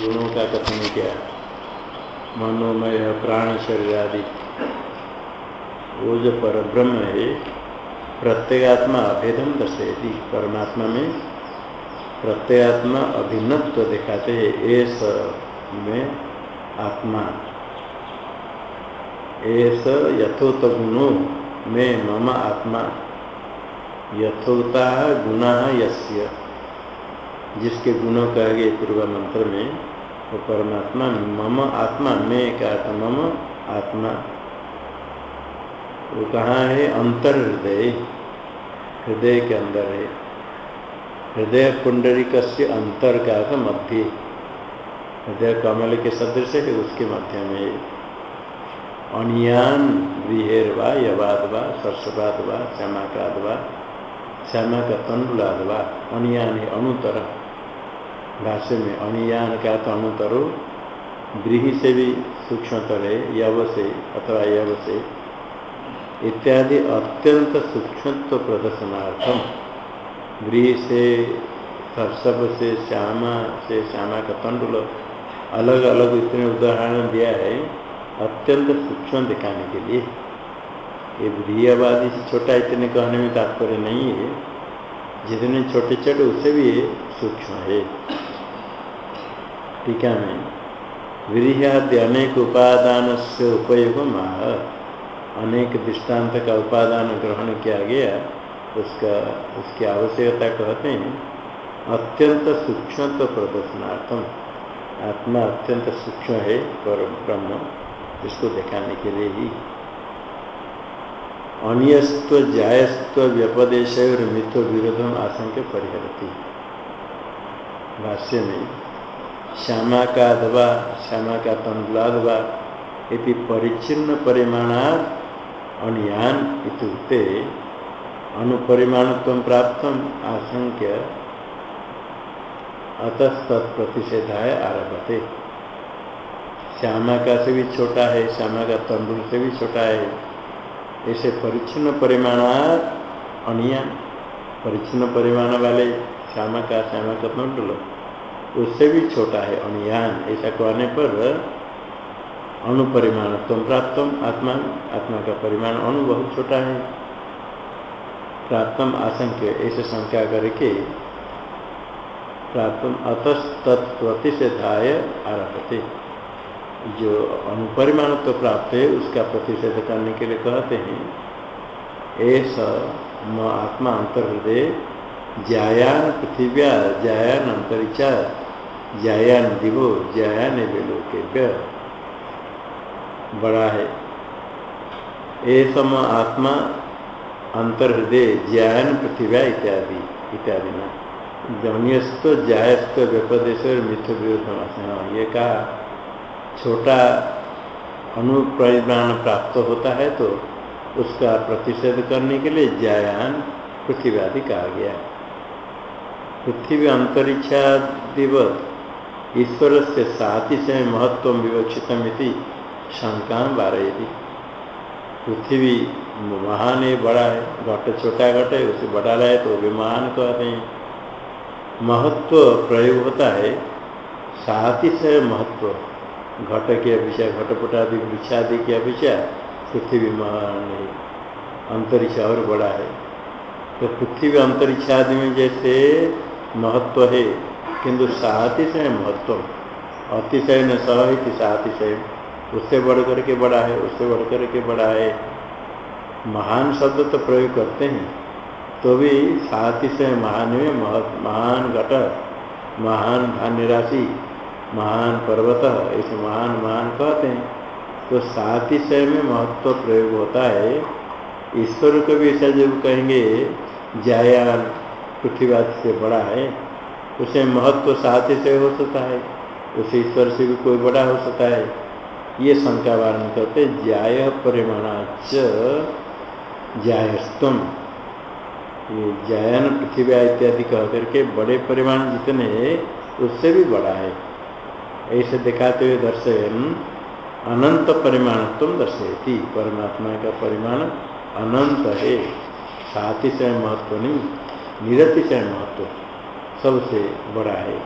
गुणों का कथन किया। मनोमय, प्राण शरीर आदि। वो जो पर ब्रह्म है, प्रत्येगात्मा अभेदम दर्शेती परमात्मा में प्रत्येगात्मा अभिन्नत्व दिखाते हैं। एस में आत्मा। एस यथोत गुणों में मम आत्मा। यथोता गुणा यस्य। जिसके गुणों कह गए पूर्व मंत्र में वो परमात्मा मम आत्मा, में क्या था मम आत्मा। वो कहाँ है? अंतर हृदय हृदय के अंदर है। हृदय पुंडरिक से अंतर का था मध्य। हृदय कमल के सदृश है, उसके मध्य में अनियान विहेर वा, यवाद वा सरसवाद वा, श्यामाकाद वा श्यामा का तंडुलाद वा, अनियान है अणुतर भाष्य में, अनियान का तो अणुतरो गृह से भी सूक्ष्मतर है यव से अथवा यव से इत्यादि अत्यंत सूक्ष्मत्व प्रदर्शनार्थम गृह से, सरसव से, श्यामा से, श्यामा का तंडुल अलग अलग इतने उदाहरण दिया है, अत्यंत सूक्ष्म दिखाने के लिए। ये गृहवादी छोटा इतने कहने में तात्पर्य नहीं है, जितने छोटे छोटे उससे भी सूक्ष्म है। टीका में गृहादि अनेक उपादान से उपयोग अनेक दृष्टांत का उपादान ग्रहण किया गया, उसका, उसकी आवश्यकता कहते हैं, अत्यंत सूक्ष्म तो प्रदर्शनार्थम। आत्मा अत्यंत सूक्ष्म है पर ब्रह्म, इसको दिखाने के लिए ही। अनियस्व जायस्व व्यपदेश और विरोधम आशंक परिहरती। भाष्य में श्यामा का अथवा श्यामा का तंडुलादवा यदि परिचिन्न परिमाणात अनियान इत्युक्ते अनुपरिमाणत्व प्राप्त आशंक्य अतस्तत्प्रतिषेधाय आरभते। श्यामा का से भी छोटा है श्यामा का तंडुल से भी छोटा है। ऐसे परिचिन्न परिमाणात अनियान परिचिन्न परिमाण वाले श्यामा का श्यामा का तंडुल उससे भी छोटा है, अनियान। ऐसा कहने पर अणुपरिमाण तुम प्राप्त आत्मा आत्मा का परिमाण अणु बहुत छोटा है। प्राप्तम आशंक्य, ऐसे शंका करके प्राप्तम अतस्तत्प्रतिषेधाय आरभते। जो अनुपरिमाण तो प्राप्त है, उसका प्रतिषेध करने के लिए कहते हैं, ऐसा म आत्मा अंतर्हृदय जायान पृथिव्या जायान अंतरिक्षा जायान दिवो जायान वेलोकेभ्य बड़ा है। ऐसम आत्मा, अंतर्हृदय ज्यान पृथिव्या इत्यादि इत्यादि में। जमनीयस्त जायस्त व्यपदेश मिथ्य विरोध ये कहा, छोटा अनुपरिमाण प्राप्त होता है तो उसका प्रतिषेध करने के लिए जायान पृथ्वी आदि कहा गया। पृथ्वी अंतरिक्षादिवत ईश्वर से साथ से महत्व विवक्षित शंका बारयती पृथ्वी महान है बड़ा है, घट छोटा घट है उसे बड़ा रहा है तो भी महान कहते हैं। महत्व प्रयोग होता है साथ ही से महत्व घट के अपेक्षा घटपटादि वृक्षादि की अपेक्षा पृथ्वी महान। है अंतरिक्ष और बड़ा है। तो पृथ्वी अंतरिक्ष आदि में जैसे महत्व है, किंतु सातिशय महत्व, अतिशय न सहित सातिशय। उससे बढ़ करके बड़ा है, उससे बढ़ करके बड़ा है। महान शब्द तो प्रयोग करते हैं तो भी सातिशय महान में महान घट, महान धान्य राशि महान पर्वत ऐसे महान महान कहते हैं। तो सातिशय में महत्व प्रयोग होता है। ईश्वर को भी ऐसा जब कहेंगे जायान पृथ्वीवाद से बड़ा है, उसे महत्व साथ से हो सकता है, उसे ईश्वर से भी कोई बड़ा हो सकता है। ये शंका वारण करते, जाय परिमाणाच जायस्तम। ये जायन, पृथ्वी इत्यादि कह करके बड़े परिमाण जितने उससे भी बड़ा है। ऐसे दिखाते हुए दर्शयन अनंत परिमाण तुम परमात्मा का परिमाण अनंत है, साथ ही से महत्व नहीं। निरतिशय महत्व सबसे बड़ा है।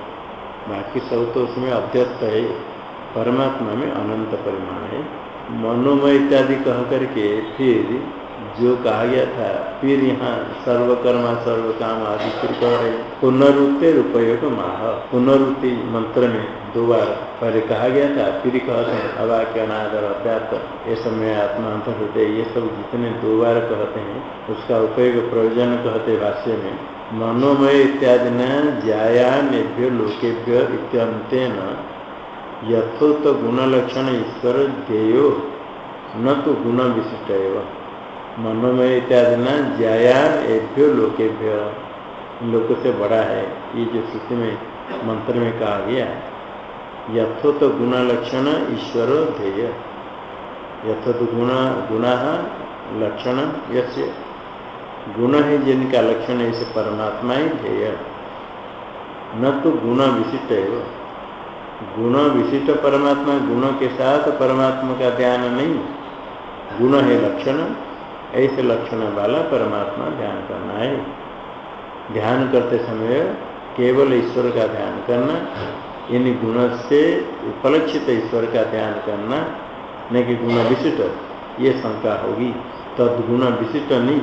बाकी सब तो उसमें अध्यस्त है। परमात्मा में अनंत परिमाण है। मनोमय इत्यादि कह करके फिर जो कहा गया था, फिर यहाँ सर्वकर्मा सर्व काम आदि फिर कह रहे पुनरुत्ते उपयोग माह। पुनरुत्ति मंत्र में दो बार पहले कहा गया था, फिर कहते हैं, अवाक्य, अनादर, अव्याप्त। ये समय आत्मा हृदय ये सब जितने दो बार कहते हैं, उसका उपयोग प्रयोजन कहते भाष्य में। मनोमय इत्यादि न ज्यायामेभ्य लोकेभ्य इत्यंतेन यथोक्त गुण लक्षण ईश्वर ध्येयो न तो गुण विशिष्ट एवं। मनोमय इत्यादि न ज्याया एभ्यो लोकेभ्य। लोक से बड़ा है। ये जो स्थिति में, मंत्र में कहा गया यथोत गुण लक्षण ईश्वर ध्येय। यथोत गुण, गुणा लक्षण यस्य। गुण है जिनका लक्षण है, इसे परमात्मा ही ध्येय। न तो गुण विशिष्ट है वो। गुण विशिष्ट परमात्मा, गुणों के साथ परमात्मा का ध्यान नहीं। गुण है लक्षण ऐसे लक्षण वाला परमात्मा ध्यान करना है। ध्यान करते समय केवल ईश्वर का ध्यान करना इन गुण से उपलक्षित ईश्वर का ध्यान करना, न कि गुण विशिष्ट, ये शंका होगी। तदगुण विशिष्ट नहीं,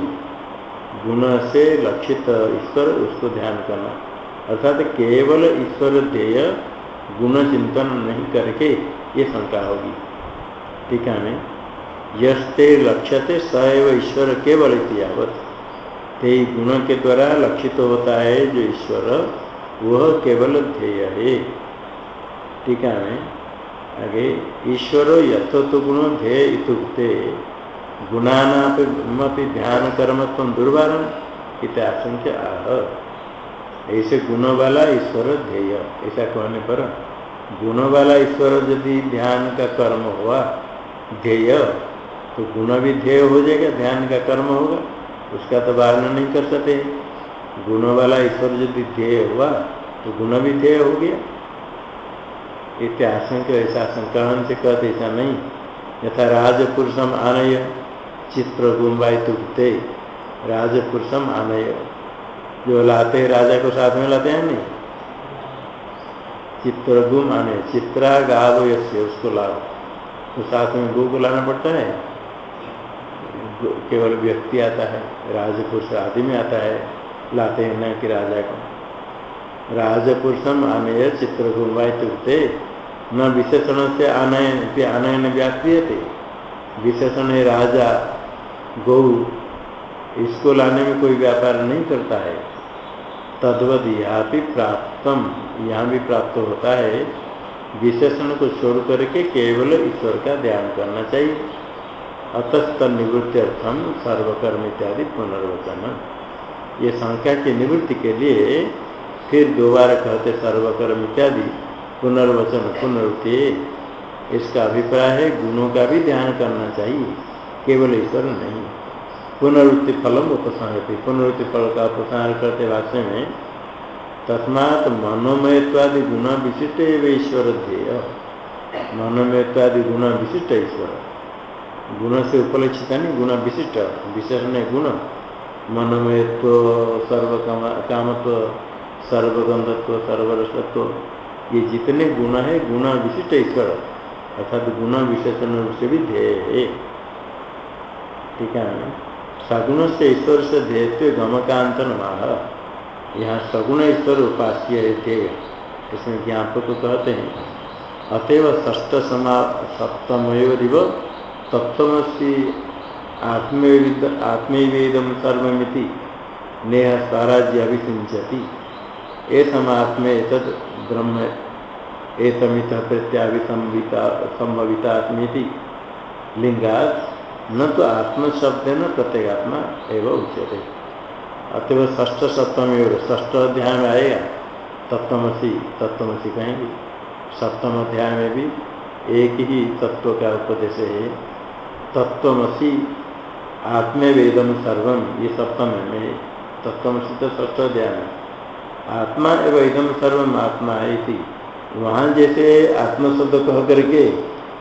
गुण से लक्षित ईश्वर, उसको ध्यान करना। अर्थात केवल ईश्वर ध्येय गुण चिंतन नहीं करके ये शंका होगी। ठीक मैं यस्ते लक्ष्यते सैव ईश्वर केवल इतिहावत ते गुण के द्वारा लक्षित होता है जो ईश्वर, वह केवल ध्येय है। ठीक है, आगे। ईश्वर यथोत्व गुण ध्येय इतुक्ते गुणानापि ध्यान कर्म तुम दुर्वारण इत आशंक्य आह। ऐसे गुण वाला ईश्वर ध्येय, ऐसा कहने पर गुण वाला ईश्वर यदि ध्यान का कर्म हुआ, ध्येय तो गुण भी ध्येय हो जाएगा, ध्यान का कर्म होगा, उसका तो वारण नहीं कर सकते। गुण वाला ईश्वर यदि ध्येय हुआ तो गुण भी ध्येय हो गया इत्याशंक ऐसा संकलन से कहते ऐसा नहीं। यथा राजपुरुषम आनय, चित्र गुम्बाई तुकते राजपुरुषम आनय। जो लाते राजा को साथ में लाते हैं, नहीं? चित्र गुम आने चित्रा गाव यश्य उसको लाओ। तो साथ में गो को लाना पड़ता है। केवल व्यक्ति आता है, राजपुरुष आदि में आता है, लाते हैं न कि राजा को। राजपुरुषम आनय चित्र गुणवाते न विशेषण से आनयन आनयन व्याप्रिय थे विशेषण है राजा, गौ, इसको लाने में कोई व्यापार नहीं करता है। तद्वत यहाँ भी प्राप्तम, यहाँ भी प्राप्त होता है, विशेषण को छोड़ करके केवल ईश्वर का ध्यान करना चाहिए। अतस्त निवृत्त्यर्थम सर्वकर्म इत्यादि पुनर्वचन ये संख्या की निवृत्ति के लिए फिर दोबारा कहते सर्वकर्म इत्यादि पुनर्वचन, पुनरुक्ति। इसका अभिप्राय है, गुणों का भी ध्यान करना चाहिए, केवल ईश्वर नहीं। पुनरुक्ति फलम उपसंहति पुनरुक्ति फल का उपसंहार करते भाष्य में, तस्मात मनोमयत्वादि गुण विशिष्ट ईश्वर ध्येय मनोमयत्वादि गुण विशिष्ट ईश्वर। गुण से उपलक्षित नहीं, गुण विशिष्ट विशेषण गुण। मनोमयत्व सर्व कामत्व, सर्वगंधत्व, सर्वरसत्व, ये जितने गुण है, गुण विशिष्ट ईश्वर, अर्थात गुण विशेषण से भी ध्येय है। ठीक है सगुण से ईश्वर से ध्येय गमकांतन माह यहाँ सगुण ईश्वर उपास्य है ध्येय। इसमें ज्ञापक कहते हैं, अतएव ष्ठ समा सप्तमयोरिव तत्वसी आत्मेद आत्मेदम सर्वमिति, नेह स्वराज्य अभिषिंचति एतमात्मे तद ब्रह्म एतमित प्रत्याभिसंभिता संभवितात्मीति। लिंगात न तो आत्मशब्द न प्रत्येगात्मा एवं उच्यते। अतव ष्ठ सप्तम ष्ठ अध्याय में आएगा तत्वमसी तत्वमसी कहेंगे सप्तम अध्याय में भी एक ही तत्व का उपदेश है तत्वमसी आत्मे वेदम सर्वम ये सप्तम है मैं तत्वमसी तो ष्ठ ध्यान आत्मा एवं एकदम सर्वम आत्मा थी वहाँ जैसे आत्मशब्द कह करके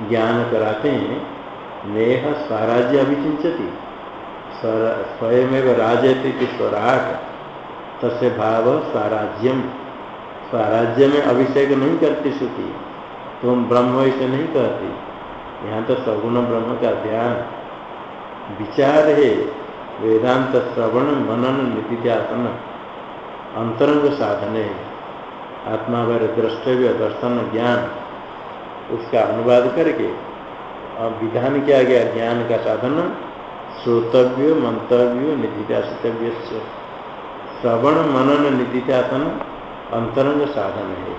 ज्ञान कराते हैं, नेह स्वराज्य अभिचिंचती स्वयं राजती स्वराट तस्य भाव स्वराज्यम स्वराज्य में अभिषेक नहीं करती श्रुति। तुम ब्रह्म ऐसे नहीं कहती। यहाँ तो सगुण ब्रह्म का ध्यान, विचार है, वेदांत श्रवण, मनन, निधिध्यासन, अंतरंग साधन है आत्मा वर द्रष्टव्य, दर्शन, ज्ञान, उसका अनुवाद करके और विधान किया गया ज्ञान का साधन, श्रोतव्य, मंतव्य, निधिध्यासितव्य, श्रवण, मनन, निधिध्यासन, अंतरंग साधन है।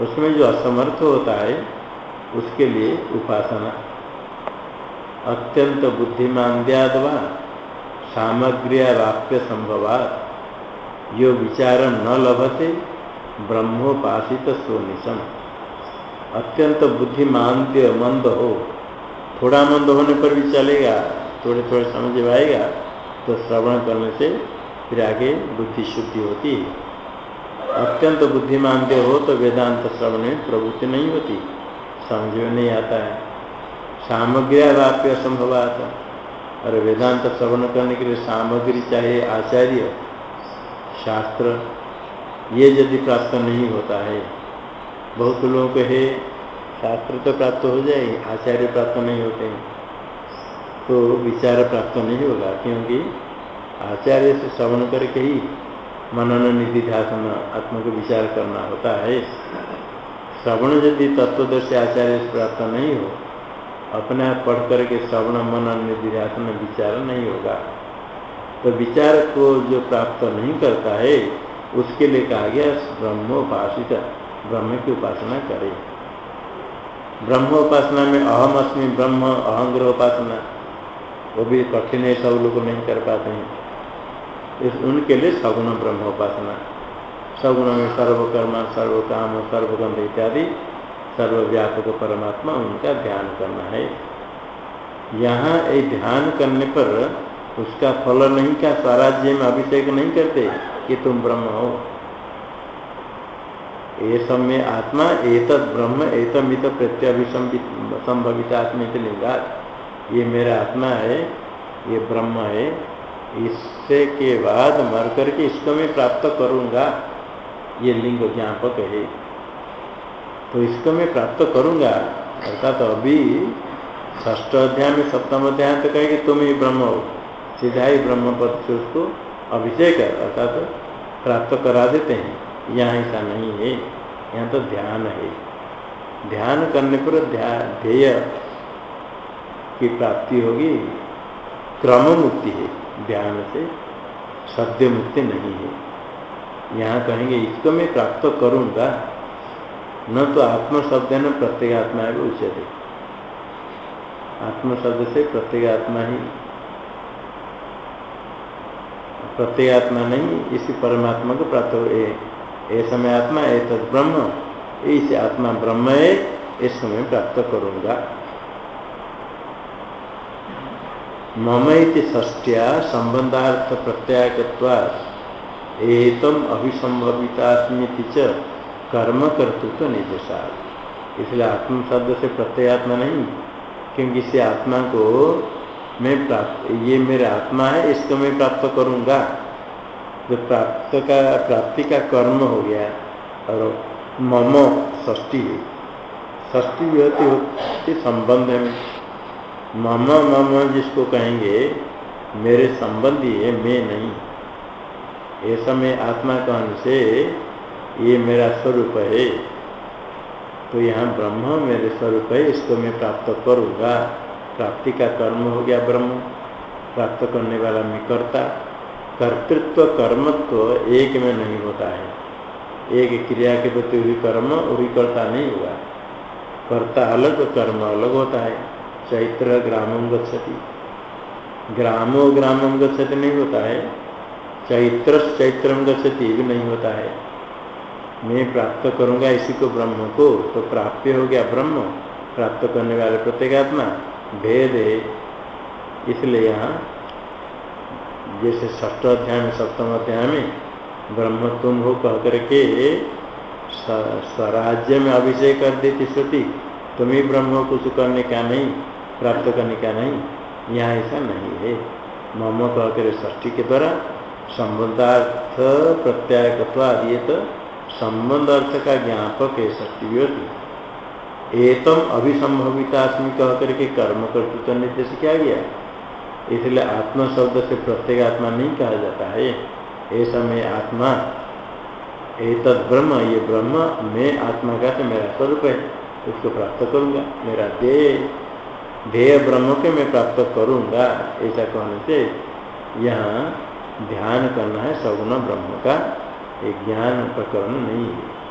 उसमें जो असमर्थ होता है उसके लिए उपासना। अत्यंत बुद्धिमान द्यादवा सामग्रिया वाक्य संभवात। यो विचार न लभते, ब्रह्मोपासित सोनिशम। अत्यंत बुद्धिमान मंद हो। थोड़ा मंद होने पर भी चलेगा थोड़े थोड़े समझ में आएगा तो श्रवण करने से फिर आगे बुद्धि शुद्धि होती है। अत्यंत बुद्धिमान हो तो वेदांत श्रवण में प्रवृत्ति नहीं होती। समझ में नहीं आता है। सामग्री वाप्य आता और वेदांत श्रवण करने के लिए सामग्री चाहिए, आचार्य, शास्त्र, ये यदि प्राप्त नहीं होता है, बहुत लोगों को है शास्त्र तो प्राप्त हो जाए, आचार्य प्राप्त नहीं होते हैं। तो विचार प्राप्त नहीं होगा, क्योंकि आचार्य से श्रवण करके ही मनन निधि ध्यान आत्मा को विचार करना होता है। श्रवण यदि तत्वदर्शी आचार्य प्राप्त नहीं हो, अपने आप पढ़ करके श्रवण मन निर्ध्यासन विचार नहीं होगा। तो विचार को जो प्राप्त नहीं करता है, उसके लिए कहा गया ब्रह्मोपासित, ब्रह्म की उपासना करे। ब्रह्म उपासना में अहम अस्मि ब्रह्म अहंग्रह उपासना वो भी कठिन है, सब लोग नहीं कर पाते हैं। इस उनके लिए सगुण ब्रह्म उपासना सगुण में सर्वकर्मा, सर्वकाम सर्वगंध इत्यादि, सर्वव्यापक परमात्मा उनका ध्यान करना है। यहाँ एक ध्यान करने पर उसका फल नहीं, क्या स्वराज्य में अभिषेक नहीं करते कि तुम ब्रह्म हो? ये समय आत्मा एक ब्रह्म, एतमित प्रत्यभिसंभवित आत्मित लिंगा ये मेरा आत्मा है, ये ब्रह्म है, इससे के बाद मर करके इसको मैं प्राप्त करूँगा। ये लिंग ज्ञापक है। तो इसको मैं प्राप्त करूँगा। अर्थात तो अभी ष्ठ अध्याय में सप्तम अध्याय तो कहेगी तुम ही ब्रह्म हो। सीधा ही ब्रह्म पद से उसको अभिषेक अर्थात तो प्राप्त करा देते हैं। यहाँ ऐसा नहीं है। यहाँ तो ध्यान है। ध्यान करने पर ध्येय की प्राप्ति होगी। क्रम मुक्ति है। ध्यान से सद्य मुक्ति नहीं है। यहाँ कहेंगे इसको मैं प्राप्त करूँगा न तो आत्म शब्द न प्रत्येगात्मा भी उच्चते आत्म शब्द से प्रत्येगात्मा ही, प्रत्येगात्मा नहीं, इसी परमात्मा को प्राप्त हो समय आत्मा है तो ब्रह्म इस आत्मा ब्रह्म है, इस समय प्राप्त करूँगा मम इति ष्टिया संबंधार्थ प्रत्यायकत्वा एतम अभिसंभवितास्मिति च कर्म कर्तृत्व निर्देशा इसलिए आत्म शब्द से प्रत्ययात्मा नहीं, क्योंकि इसे आत्मा को मैं प्राप्त, ये मेरा आत्मा है, इसको मैं प्राप्त करूँगा। जो प्राप्त का, प्राप्ति का कर्म हो गया और मम ष्टी है। ष्टी भी होती संबंध में। मम मम जिसको कहेंगे, मेरे संबंधी है, मैं नहीं। ऐसा मैं आत्मा कहने से ये मेरा स्वरूप है। तो यहाँ ब्रह्म मेरे स्वरूप है, इसको मैं प्राप्त करूँगा। प्राप्ति का कर्म हो गया ब्रह्म। प्राप्त करने वाला मैं करता। कर्तृत्व, कर्मत्व एक में नहीं होता है। एक क्रिया के प्रति हुई कर्म, वही कर्ता नहीं हुआ। कर्ता अलग, कर्म अलग होता है। चैत्र ग्रामम गति ग्रामो ग्रामम गति नहीं होता है। चैत्र चैत्र गति भी नहीं होता है। मैं प्राप्त करूँगा इसी को ब्रह्म को तो प्राप्य हो गया ब्रह्म, प्राप्त करने वाले प्रत्येगात्मा भेद है। इसलिए यहाँ, जैसे ष्ठ अध्याय में, सप्तम अध्याय में, ब्रह्म तुम हो कह करके स्वराज्य में अभिषेक कर देती श्रुति तुम ही ब्रह्म कुछ करने का नहीं, प्राप्त करने का नहीं, यहाँ ऐसा नहीं है। मम कह कर ष्ठी के द्वारा संबंधार्थ प्रत्यायकत्व ये तो संबंध अर्थ का ज्ञापक है शक्ति भी एतम अभिसंभवितास्मी कह करके कर्म कर्तृत्व निर्देश किया गया। इसलिए आत्मा शब्द से प्रत्येक आत्मा नहीं कहा जाता है। ऐसा में आत्मा एक ब्रह्म, ये ब्रह्म, मैं आत्मा का तो मेरा स्वरूप है, उसको प्राप्त करूँगा, मेरा देह ध्येय ब्रह्म के मैं प्राप्त करूँगा, ऐसा कहने से यहाँ ध्यान करना है सगुण ब्रह्म का एक ज्ञान प्रकरण नहीं है।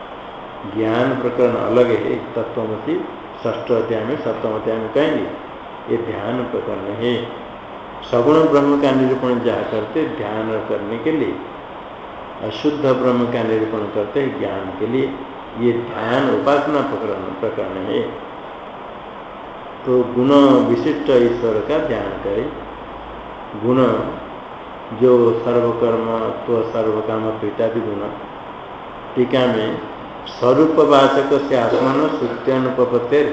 ज्ञान प्रकरण अलग है तत्वमती ष्ठ अध्याय में, सप्तम अध्याय में कहेंगे, ये ध्यान प्रकरण है। सगुण ब्रह्म का निरूपण जहाँ करते, ध्यान करने के लिए। अशुद्ध ब्रह्म का निरूपण करते, ज्ञान के लिए। ये ध्यान उपासना प्रकरण प्रकरण है। तो गुण विशिष्ट ईश्वर का ध्यान करें। गुण जो सर्वकर्म तो सर्वकाम इत्यादि गुण। टीका में स्वरूपवाचक से आत्मन श्रुत्यनुपते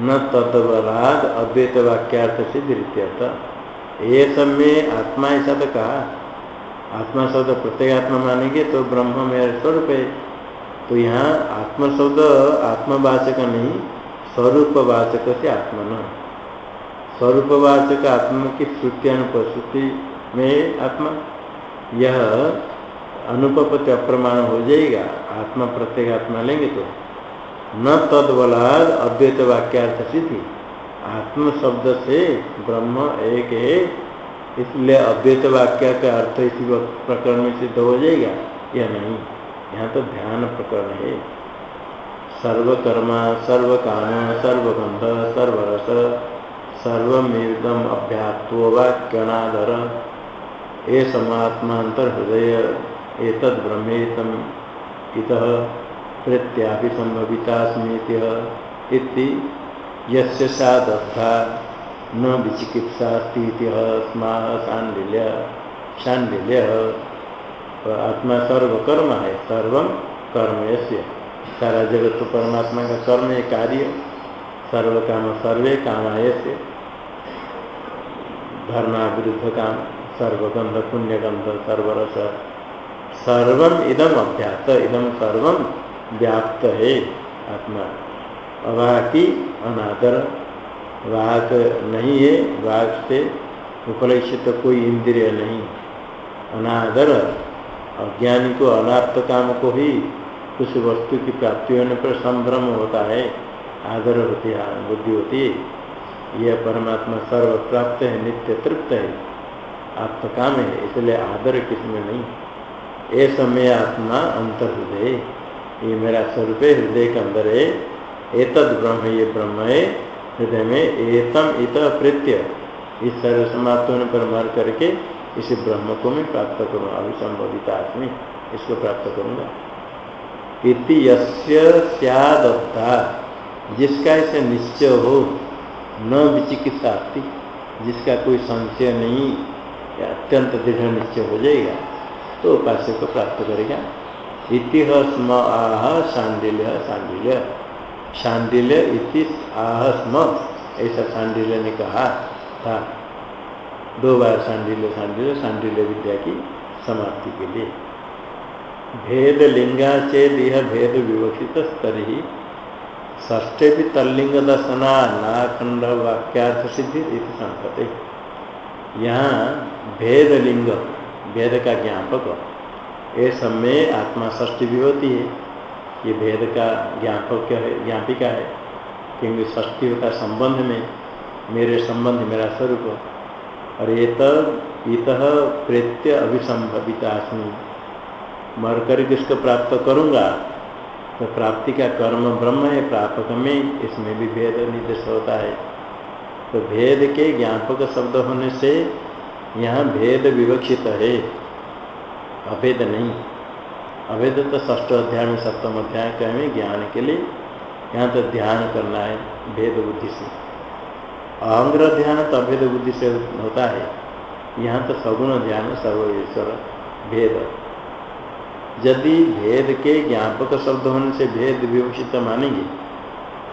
न तदवराद अद्वैत वाक्यार्थ से दृत्यर्थ ये सब में आत्मा ऐसा तो कहा। आत्मा शब्द प्रत्येक आत्मा मानेंगे तो ब्रह्म मेरा स्वरूप है। तो यहाँ आत्मा शब्द आत्मवाचक नहीं, स्वरूपवाचक से आत्मन। स्वरूपवाचक आत्मा की श्रुति अनुपस्थिति में आत्मा। यह अनुपति अप्रमाण हो जाएगा, आत्मा प्रत्येक आत्मा लेंगे तो। न तदबलाद अद्वैत वाक्यार्थ सिद्धि। आत्म शब्द से ब्रह्म एक है, इसलिए अद्वैत वाक्य का अर्थ इसी प्रकरण में सिद्ध हो जाएगा, या नहीं? यहाँ तो ध्यान प्रकरण है। सर्वकर्मा, सर्वकाम, सर्वगंध, सर्वरस सर्वमेदम अभ्यात्व वाक्यनादर। ये समात्मांतर हृदय एक ब्रह्मेतम इत प्रत्यापि संभविता स्मृति यस्य सादर्था न विचिकित्सा स्थिति स्मा शांडिल्य शांडिल्य आत्मा सर्वकर्म है, सर्व कर्म यश्य सारा जगत तो परमात्मा का कर्म है, कार्य। सर्व काम सर्वे काम से धर्मा विरुद्ध काम। सर्वगंध पुण्यगंध सर्वरस। सर्वम इदम अभ्यात इदम सर्वम व्याप्त है आत्मा। अवाकी अनादर। वाक नहीं है वाक से उपलक्षित तो कोई इंद्रिय नहीं। अनादर, अज्ञानी को अनाप्त काम को ही कुछ वस्तु की प्राप्ति होने पर संभ्रम होता है, आदर होती है, बुद्धि होती है। यह परमात्मा सर्व प्राप्त है, नित्य तृप्त है। आत्म काम है, इसलिए आदर किसमें नहीं? ये समय आत्मा अंतर हृदय ये मेरा स्वरूप हृदय के अंदर है। एतद ब्रह्म, ये ब्रह्म है, हृदय में एतम इत प्रत्य इस सर्व समाप्त होने पर मर करके इसी ब्रह्म को मैं प्राप्त करूँगा अभिसंबोधित आत्मी, इसको प्राप्त करूँगा। इति यद्धा जिसका ऐसे निश्चय हो, न विचिकित्सा जिसका कोई संशय नहीं अत्यंत दृढ़ निश्चय हो जाएगा। तो उपास्य को प्राप्त करेगा। इति स्म आह शांडिल्य शांडिल्य। शांडिल्य इति आह स्म ऐसा शांडिल्य ने कहा था। दो बार सांडिल्य सांडिल्य सांडिल्य विद्या की समाप्ति के लिए। भेद लिंगा चेद यह भेद विवक्षित स्तर। ही ष्ठे भी तल्लिंग दर्शना नाखंड वाक्यार्थ सिद्धि संकते यहाँ भेद लिंग भेद का ज्ञापक। ये समय आत्मा ष्ठी भी होती है। ये भेद का ज्ञापक है? ज्ञापिका है। क्योंकि ष्ठी होता संबंध में, मेरे संबंध, मेरा स्वरूप। और ये इत प्रेत्य अभिसंभवितास्मी मर कर किसको प्राप्त करूँगा? तो प्राप्ति का कर्म ब्रह्म है, प्रापक में इसमें भी भेद निर्देश होता है। तो भेद के ज्ञापक शब्द होने से यहाँ भेद विवक्षित है। अभेद नहीं। अभेद तो ष्ठ अध्याय में सप्तम अध्याय में ज्ञान के लिए। यहाँ तो ध्यान करना है भेद बुद्धि से। अहंग्र ध्यान तो अभेद बुद्धि से होता है। यहाँ तो सगुण ध्यान सर्वेश्वर भेद। यदि भेद के ज्ञापक शब्द होने से भेद विवक्षित मानेंगे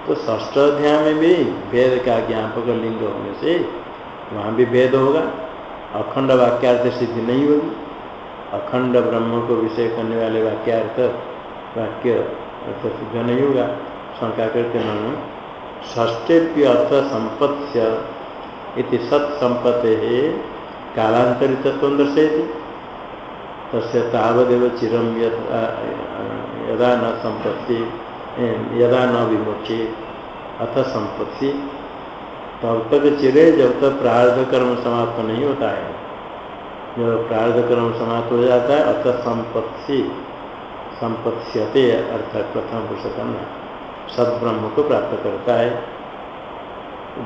तो ष्ठ अध्याय में भी भेद का ज्ञापक लिंग होने से वहाँ भी भेद होगा। अखंड वाक्यार्थ सिद्धि नहीं होगी। अखंड ब्रह्म को विषय करने वाले वाक्यार्थ वाक्य अर्थ सिद्ध नहीं होगा। शंका करते मन ष्टेप्य अर्थ संपत्स्य इति सत्संपते कालांतरित दर्शयति। तस्य तावदेव चिरम यदा न संपत्ति यदा न विमोचे अथ संपत्ति। तब तक चिरे जब तक प्रार्ध कर्म समाप्त नहीं होता है। जब प्रार्ध कर्म समाप्त हो जाता है अथ संपत्ति, संपत्स्यते अर्थात प्रथम पुरुष करना सदब्रह्म को प्राप्त करता है।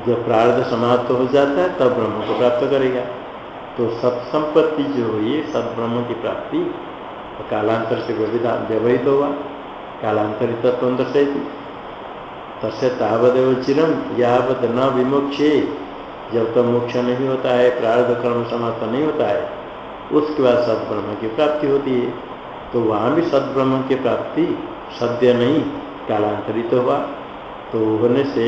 जब प्रार्ध समाप्त हो जाता है, तब ब्रह्म को प्राप्त करेगा। तो सत्संपत्ति जो हुई सदब्रह्म की प्राप्ति, कालांतर से व्यवहित हुआ। कालांतरित तत्व दर्शयती तस्य तावदेव चिरम यावत न विमोक्षे। जब तक तो मोक्ष नहीं होता है प्रार्ध कर्म समाप्त नहीं होता है, उसके बाद सदब्रह्म की प्राप्ति होती है। तो वहाँ भी सदब्रह्म की प्राप्ति सद्य नहीं, कालांतरित तो हुआ। तो होने से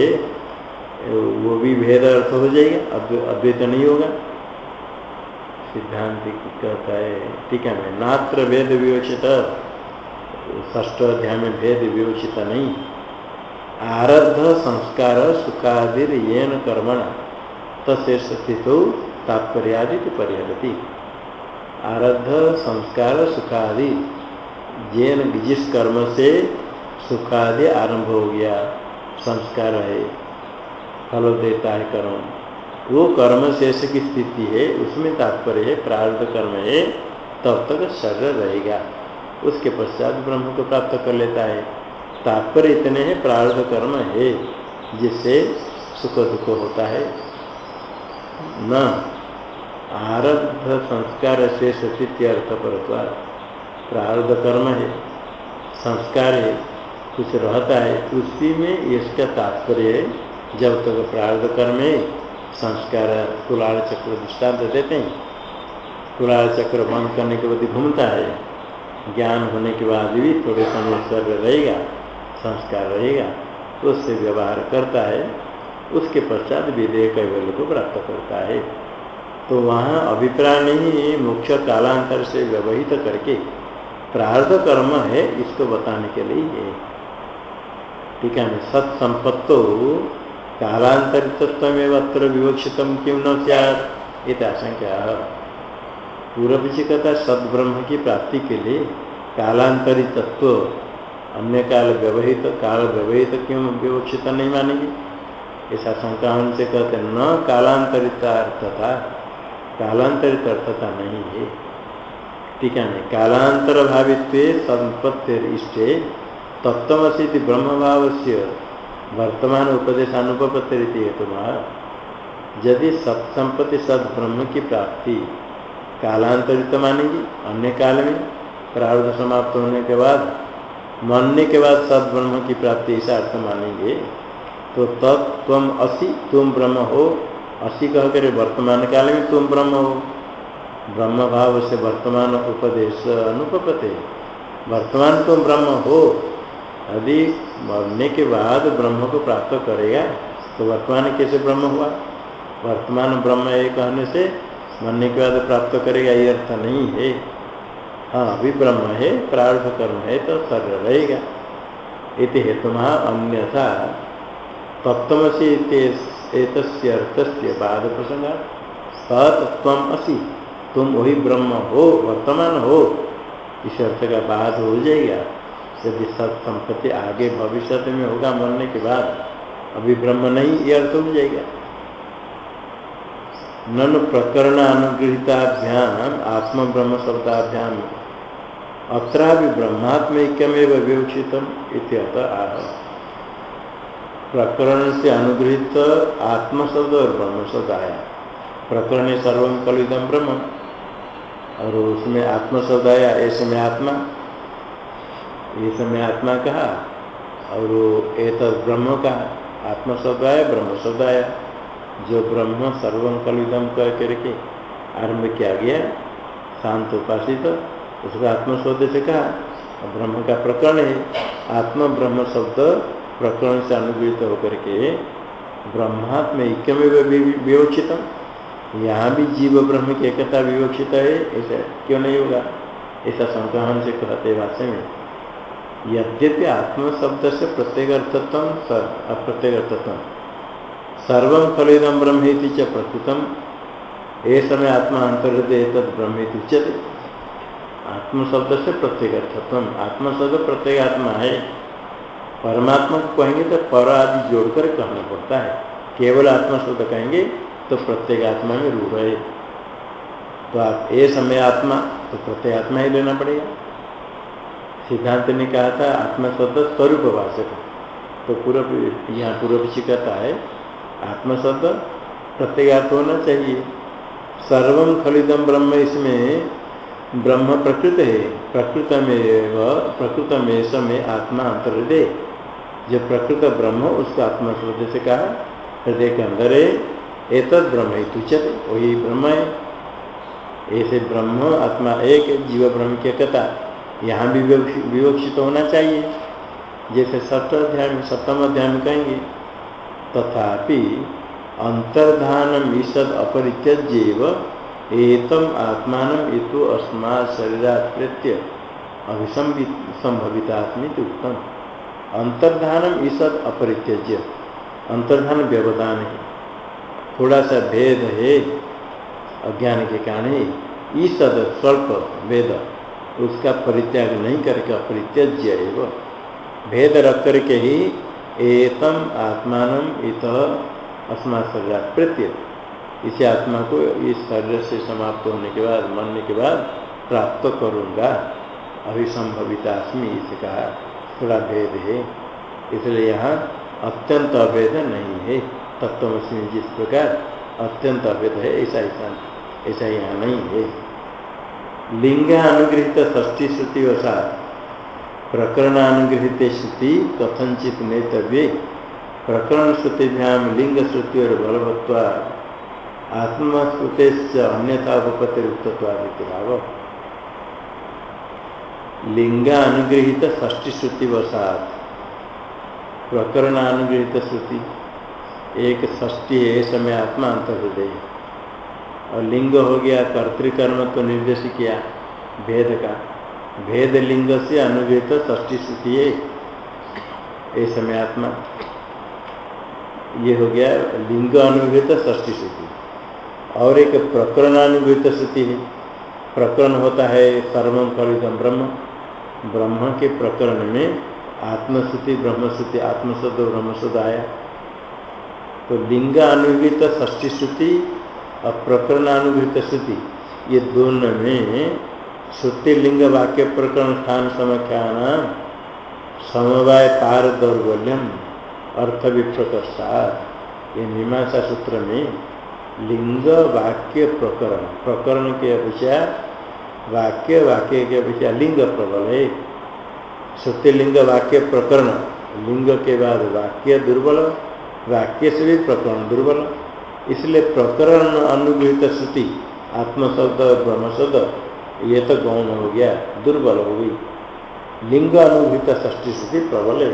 वो भी भेद अर्थ हो जाएगा अद्वैत नहीं होगा। सिद्धांत कहता है, ठीक है मैं नात्र भेद विवक्षित। ष्ट अध्याय में भेद विवक्षित नहीं। आरब्ध, संस्कार, सुखादिर, येन कर्मण तस्थित तात्पर्यादि की परिहरती आरब्ध, संस्कार, सुखादि जैन जिस कर्म से सुखादि आरंभ हो गया, संस्कार है, फल देता है कर्म। वो कर्म शेष की स्थिति है, उसमें तात्पर्य है, प्रारब्ध कर्म है, तब तक शरीर रहेगा। उसके पश्चात ब्रह्म को प्राप्त कर लेता है। तात्पर्य इतने हैं, प्रारब्ध कर्म है, जिससे सुख दुख होता है। न, आरब्ध संस्कार शेष स्थिति अर्थ पर प्रारब्ध कर्म है, संस्कार है, कुछ रहता है, उसी में इसका तात्पर्य है। जब तक प्रारब्ध कर्म है, संस्कार कुलाल चक्र दृष्टांत देते हैं। कुलाल चक्र बंद करने के बाद घूमता है। ज्ञान होने के बाद भी थोड़े समय सर्व रहेगा। संस्कार रहेगा, उससे व्यवहार करता है, उसके पश्चात विधेय कैवल्य को प्राप्त करता है। तो वहाँ अभिप्राय नहीं मुख्य कालांतर से व्यवहित करके प्रार्थ कर्म है, इसको बताने के लिए है ठीक है, सत्संपत्तो कालांतरित अत्र विवक्षित, क्यों न सैत आशंका। पूर्व जी कहता सदब्रह्म की प्राप्ति के लिए कालांतरित तत्व अन्य काल व्यवहित तो काल व्यवहित क्यों? विवक्षित नहीं मानेगी। ऐसा शंका उनसे कहते न कालांतरित अर्थ था। कालांतरित अर्थता नहीं है। ठीक है नहीं कालांतर भावित्व संपत्ति इष्टे तत्वसी ब्रह्म भाव से वर्तमान उपदेशानुपत्ति हेतु यदि सत्संपत्ति सद ब्रह्म की प्राप्ति कालांतरित मानेगी अन्य काल में प्रारब्ध समाप्त होने के बाद मरने के बाद सद ब्रह्म की प्राप्ति ऐसा अर्थ मानेंगे। तो तत्व असी तुम ब्रह्म हो। असी कह कर वर्तमान काल में तुम ब्रह्म हो। ब्रह्म भाव से वर्तमान उपदेश अनुपते वर्तमान तुम ब्रह्म हो। यदि मरने के बाद ब्रह्म को प्राप्त करेगा तो वर्तमान कैसे ब्रह्म हुआ? वर्तमान ब्रह्म है कहने से मरने के बाद प्राप्त करेगा, ये अर्थ नहीं है। हाँ अभी ब्रह्म है प्रार्थ कर्म है तो सर्व रहेगा। इति हेतु अन्यथा एक अर्थस्य बाद प्रसंग तत्व असी। तुम वही ब्रह्म हो, वर्तमान हो, इस अर्थ का बाद हो जाएगा। यदि सत संपत्ति आगे भविष्य में होगा मरने के बाद, अभी ब्रह्म नहीं, ये अर्थ हो जाएगा। नन प्रकरण अनुगृहिताभ्याम आत्म ब्रह्म शब्दाभ्याम। अत्रा भी विवक्षित आह प्रकरण से अनुगृहित आत्म शब्द और ब्रह्म शब्द आया। प्रकरण सर्वम कलिदम ब्रह्म और उसमें आत्म शब्द आया ऐसे में आत्मा। ये समय आत्मा कहा? और एक ब्रह्म का आत्म शब्द आया ब्रह्म शब्द आया। जो ब्रह्म सर्वम कलिदम कह करके आरंभ किया गया, शांत उपासित उसको आत्म शब्द से कहा। ब्रह्म का प्रकरण है। आत्म ब्रह्म शब्द प्रकरण से अनुगृहित होकर के ब्रह्मात्म ऐक्य में विवक्षित यहाँ भी जीव ब्रह्म की एकता विवक्षित है। ऐसा क्यों नहीं होगा? ऐसा संक्रमण से कहते भाष्य में। यद्यपि आत्म शब्द से प्रत्येक अर्थत्व अप्रत्येक अर्थत्व। सर्व खलिदम ब्रह्म प्रकृतम। ये समय आत्मा अंतर्हृदय तद ब्रह्म उच्यते। आत्म शब्द से प्रत्येक अर्थत्व आत्म शब्द प्रत्येक आत्मा है। परमात्मा को कहेंगे तो पर आदि जोड़कर कहना पड़ता है। केवल आत्मा शब्द कहेंगे तो प्रत्येक आत्मा में रूढ़ है। तो आप ये समय आत्मा तो प्रत्येक आत्मा ही लेना पड़ेगा। सिद्धांत ने कहा था आत्मा शब्द स्वरूप भाषक तो पूर्व यहाँ पूर्व कहता है आत्मा शब्द प्रत्येगार्थ होना चाहिए। सर्वम खलिदम ब्रह्म इसमें ब्रह्म प्रकृत है प्रकृत में प्रकृत में समय आत्मा अंतर्हृदय जो प्रकृत ब्रह्म, उसको आत्मा श्रद्धे से कहा हृदय के अंदर है एतद ब्रह्म ही तुचत वही ब्रह्म है। ऐसे ब्रह्म, आत्मा एक, जीव ब्रह्म की कथा यहाँ भी विवक्षित होना चाहिए। जैसे सप्तम अध्याय में, सप्तम अध्याय में कहेंगे, तथापि अंतर्धान ईषद अपरित्यज्य एतम आत्मान इतो अस्मा शरीरात प्रत्य अभिसंभवितात्मित उत्तम अंतर्धान ईसद अपरित्यज्य अंतर्धान व्यवधान है थोड़ा सा भेद है, अज्ञान के कारण ही ईसद स्वल्प वेद उसका परित्याग नहीं करके अपरित्यज्य एवं। भेद रख करके ही एतम आत्मान इत अस्मा शरीरात प्रत्यय इसे आत्मा को इस शरीर से समाप्त होने के बाद, मरने के बाद प्राप्त करूँगा। अभिसंभवितास्मी इसे कहा, थोड़ा भेद है। इसलिए यहाँ अत्यंत अभेद नहीं है। तत्वमसी जिस प्रकार अत्यंत अभेद है, ऐसा ऐसा ऐसा यहाँ नहीं है। लिंग अनुगृहित ष्टी श्रुति वसा प्रकरणानुगृहित श्रुति कथनचित नेतव्य। प्रकरण श्रुतिभ्याम लिंग श्रुति और बलवत्वा आत्मस्तुते अन्यथा उपपत्ति भाव लिंगानुगृहित ष्टी श्रुति वसात प्रकरण अनुगृहित श्रुति एक ष्टी है समय आत्मा अंतर्हृदय। और लिंग हो गया, कर्तिकर्म को निर्देश किया, भेद का। भेद लिंग से अनुगृहित ष्टी श्रुति है ये समय आत्मा। ये हो गया, लिंग अनुगृहित ष्टी श्रुति और एक प्रकरणानुगृत श्रुति है। प्रकरण होता है सर्वम कलितम ब्रह्म। ब्रह्म के प्रकरण में आत्मश्रुति ब्रह्मश्रुति आत्मशब्द ब्रह्मशब्द आया। तो लिंगानुगृत ष्टी श्रुति और प्रकरणानुगृत श्रुति ये दोनों में श्रुति लिंग वाक्य प्रकरण स्थान समख्या समवाय पार दौर्बल्यम अर्थ विप्रकर्षात। ये मीमांसा सूत्र में लिंग वाक्य प्रकरण प्रकरण के अपेक्षा, वाक्य वाक्य के अपेक्षा लिंग प्रबल है। सत्य लिंग वाक्य प्रकरण लिंग के बाद वाक्य दुर्बल, वाक्य से भी प्रकरण दुर्बल। इसलिए प्रकरण अनुगृहित श्रुति, आत्मशब्द और ब्रह्मशब्द, ये तो गौण हो गया, दुर्बल हो गई। लिंग अनुगृहित ष्टी श्रुति प्रबल है,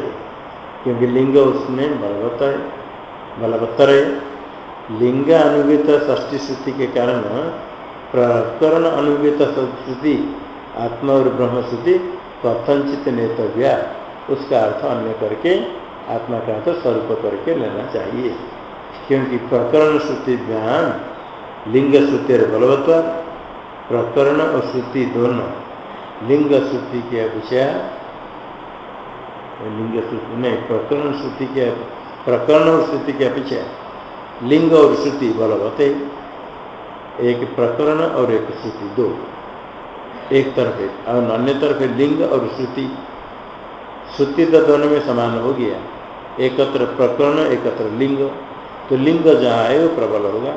क्योंकि लिंग उसमें बलवत्तर है बलवत्तर है। लिंग अनुगत ष्टी श्रुति के कारण, प्रकरण अनुगत श्रुति, आत्मा और ब्रह्म श्रुति कथनचित नेतव्या, उसका अर्थ अन्य करके, आत्मा का अर्थ स्वरूप करके लेना चाहिए। क्योंकि प्रकरण श्रुति ज्ञान, लिंग श्रुति और बलवत्व प्रकरण और श्रुति दोनों, लिंग श्रुति के अपेक्षा लिंग श्रुति नहीं, प्रकरण श्रुति के, प्रकरण और श्रुति के अपेक्षा लिंग और श्रुति बलवते, एक प्रकरण और एक श्रुति दो। एक तरफ़ और अन्य तरफ़ लिंग और श्रुति। श्रुति तो दोनों में समान हो गया। एकत्र प्रकरण, एकत्र लिंग। तो लिंग जहाँ है वो प्रबल होगा।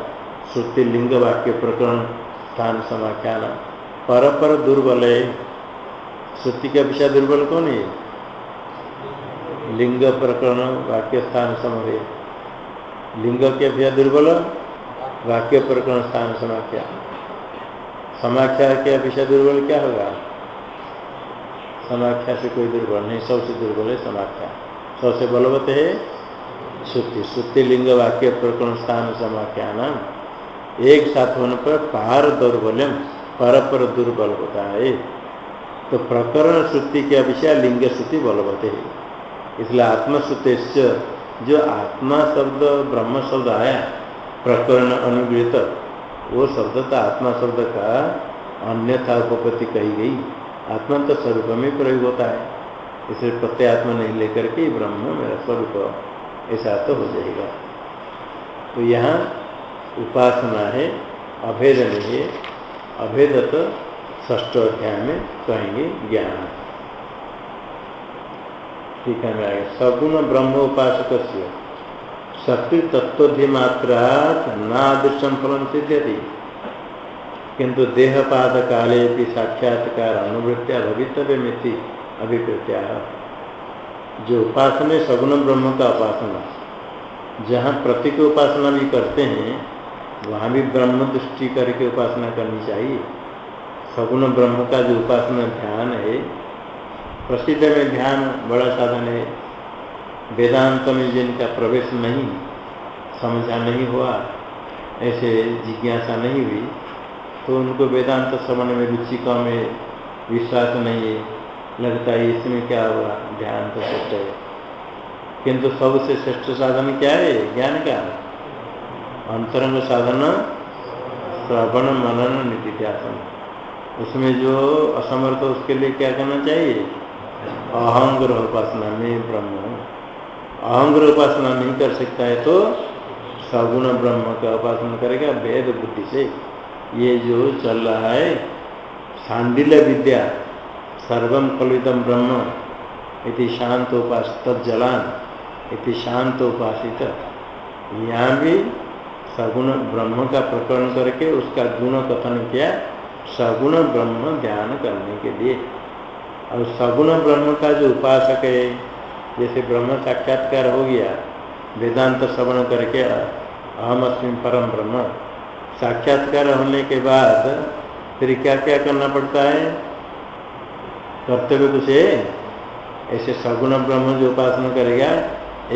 श्रुति लिंग वाक्य प्रकरण, स्थान समाख्यान। पर पर दुर्बल है। श्रुति के अपेक्षा दुर्बल कौन है? लिंग प्रकरण, वाक्य, स्थान समय लिंग के अभिया दुर्बल, वाक्य प्रकरण स्थान समाख्या समाख्या के अभिषय दुर्बल क्या होगा? समाख्या से कोई दुर्बल नहीं, सबसे दुर्बल है समाख्या। सबसे बलवत है श्रुति। श्रुति लिंग वाक्य प्रकरण स्थान समाख्या नाम। एक साथ होने पर पार दौर्बल्यम, पर पर दुर्बल होता है। तो प्रकरण श्रुति के अभिषय लिंग श्रुति बलवत है। इसलिए आत्मश्रुति जो आत्मा शब्द, ब्रह्म शब्द आया, प्रकरण अनुगृत वो शब्द तो आत्मा शब्द का अन्यथा उपपत्ति कही गई। आत्मा तो स्वरूप में प्रयोग होता है। इसलिए प्रत्यात्मा नहीं लेकर के ब्रह्म मेरा स्वरूप ऐसा तो हो जाएगा। तो यहाँ उपासना है, अभेद नहीं है। अभेद तो ष्ठ अध्याय में कहेंगे ज्ञान। ठीक है, मैं सगुण ब्रह्म उपासक शक्ति तत्वधिमात्रा नादृश्यम फलम सिद्ध्यति। किंतु देहपाद काले भी साक्षात्कार अनुवृत्तिया भवितव्य मिति अभिकृत्या जो उपासना सगुण ब्रह्म का उपासना। जहाँ प्रतीक उपासना भी करते हैं, वहाँ भी ब्रह्म दृष्टि करके उपासना करनी चाहिए। सगुण ब्रह्म का जो उपासना ध्यान है प्रसिद्ध में ध्यान बड़ा साधन है। वेदांत में जिनका प्रवेश नहीं, समझा नहीं हुआ, ऐसे जिज्ञासा नहीं हुई तो उनको वेदांत श्रवण में रुचि कम है विश्वास नहीं है। लगता है इसमें क्या हुआ, ध्यान तो श्रेष्ठ है। किंतु सबसे श्रेष्ठ साधन क्या है? ज्ञान का। अंतरंग साधन, श्रवण, मनन निधिध्यासन उसमें जो असमर्थ उसके लिए क्या करना चाहिए? अहंग्रह उपासना में ब्रह्म। अहंग्रह उपासना नहीं कर सकता है तो सगुण ब्रह्म का उपासना करेगा वेद बुद्धि से। ये जो चल रहा है, सांडिल्य विद्या सर्वम कलुदम ब्रह्म, इति शांत उपास तलान इति शांत उपासित यहाँ भी सगुण ब्रह्म का प्रकरण करके उसका गुण कथन किया, सगुण ब्रह्म ध्यान करने के लिए। और सगुण ब्रह्म का जो उपासक है, जैसे ब्रह्म साक्षात्कार हो गया, वेदांत श्रवण करके अहम अस्मी परम ब्रह्म। साक्षात्कार होने के बाद फिर क्या क्या करना पड़ता है? कर्तव्य कुछ है? ऐसे सगुण ब्रह्म जो उपासना करेगा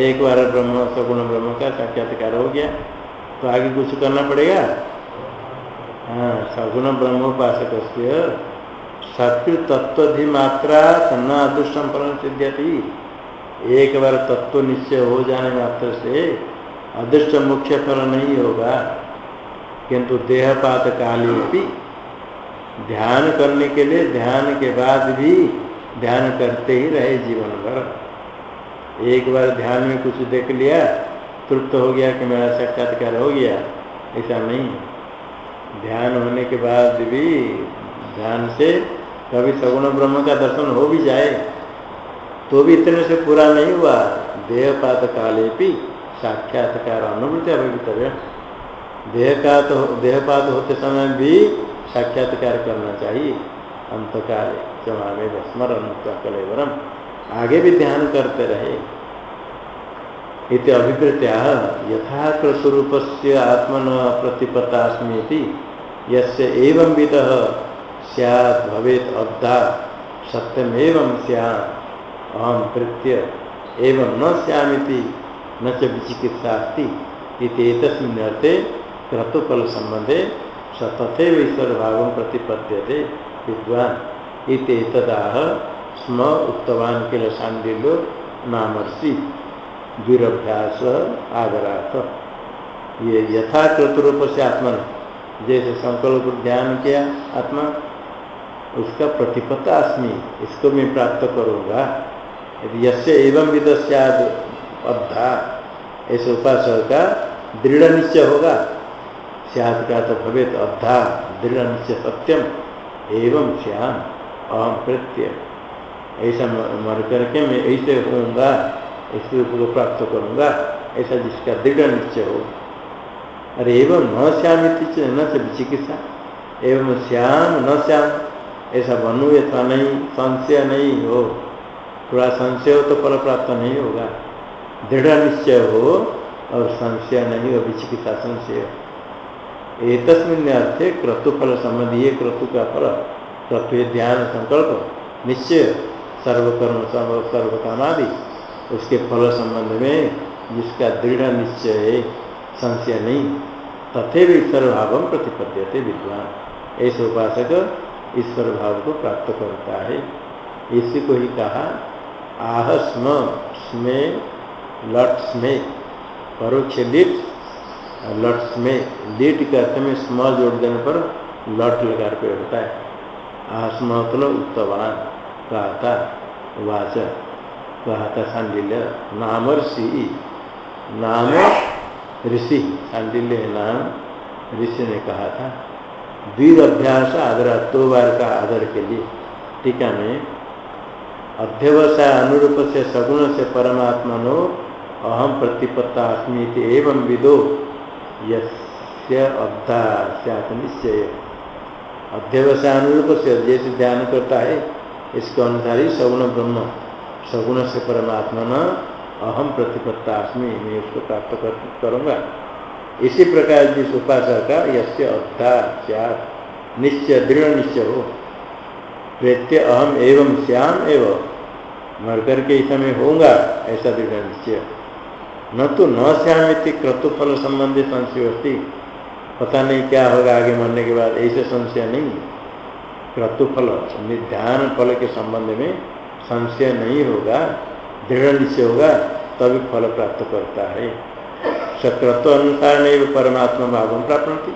एक बार ब्रह्म सगुण ब्रह्म का साक्षात्कार हो गया तो आगे कुछ करना पड़ेगा? हाँ सगुण ब्रह्म उपासक सत्य तत्वधिमात्रा सन्ना अदृष्टम फल सिद्ध्यति एक बार तत्व निश्चय हो जाने मात्र से अदृष्ट मुख्य फल नहीं होगा। किंतु देहपात काली ध्यान करने के लिए, ध्यान के बाद भी ध्यान करते ही रहे जीवन भर। एक बार ध्यान में कुछ देख लिया, तृप्त हो गया कि मेरा साक्षात्कार हो गया, ऐसा नहीं। ध्यान होने के बाद भी ध्यान से कभी सगुण ब्रह्म का दर्शन हो भी जाए तो भी इतने से पूरा नहीं हुआ। देहपात काले भी साक्षात्कार अनुभूति अभितव्य देह का तो देहपात होते समय भी साक्षात्कार करना चाहिए। अंतकाल क्षमा में स्मरण कलेवरम। आगे भी ध्यान करते रहे। इत अभिप्रेत्या यथाकृतरूप से आत्मन प्रतिपत्तास्मी यस्य एवं विद सैद भवेत अब्धा, सत्यमेव सैम अहम कृत्य एवं न सैमिति न च विचिकित्सा अस्ति। अर्थे क्रतुफल संबंधे स तथे ईश्वर भाव प्रतिपद्यते विद्वान। इतदाह स्म उत्तवान के सांडिल्यो नामर्षि वीरभ्यास आदरार्थ। ये यथाकृत रूप से आत्मा जैसे संकल्प ध्यान किया आत्मा उसका प्रतिपत्ता अस्मी, इसको मैं प्राप्त करूँगा। यदि यसे एवं विद सद अद्धा ऐसे उपासक का दृढ़ निश्चय होगा। सियाद का तो भवेत अद्धा दृढ़ निश्चय सत्यम, एवं श्याम अहम प्रत्य ऐसा मर करके मैं ऐसे होऊँगा इस रूप को प्राप्त करूँगा, ऐसा जिसका दृढ़ निश्चय हो। अरे एवं न श्याम न चिकित्सा एवं श्याम न श्याम ऐसा बनू ऐसा नहीं, संशय नहीं हो। थोड़ा संशय हो तो फल प्राप्त नहीं होगा। दृढ़ निश्चय हो और संशय नहीं हो, विचिकित्सा संशय एक अर्थे क्रतुफल संबंधी क्रतु का फल, क्रतु ध्यान संकल्प, निश्चय, सर्वकर्म सर्व कामादि उसके फल संबंध में जिसका दृढ़ निश्चय संशय नहीं तथे भी सर्वभाव प्रतिपद्य थे विद्वान। ऐसे उपासक ईश्वर भाव को प्राप्त करता है। इसी को ही कहा, आह स्म, स्मे, लट स्मे, परोक्ष लिट, लट स्मे, लिट के अर्थ में स्म जोड़ देने पर लट लगा पे होता है। आह स्म मतलब उत्तवान, कहता, वाच, कहता सांडिल्य नाम ऋषि नाम ऋषि, सांडिल्य नाम ऋषि ने कहा था। अभ्यास आदर दो बार का आदर के लिए। टीका में। अध्यवसाय अनुरूप से सगुण से परमात्मा नो अहम प्रतिपत्ता अस्मी एवं विदो निश्चय। अध्यवसाय अनुरूप से जैसे ध्यान करता है इसके अनुसार ही सगुण ब्रह्म सगुण से परमात्मा न अहम प्रतिपत्ता अस्मी मैं उसको प्राप्त कर, करूँगा। इसी प्रकार जिस उपासक का यश अद्धा चार निश्चय, दृढ़ निश्चय हो। प्रत्य अहम एवं श्याम एवं। मर करके इस समय होगा ऐसा दृढ़ निश्चय। न तो न श्याम इतनी क्रतुफल संबंधी संशय होती। पता नहीं क्या होगा आगे मरने के बाद, ऐसे संशय नहीं। क्रतुफल निध्यान फल के संबंध में संशय नहीं होगा, दृढ़ निश्चय होगा, तभी फल प्राप्त करता है। सक्रत्व अनुसार नहीं परमात्मा भाव प्राप्त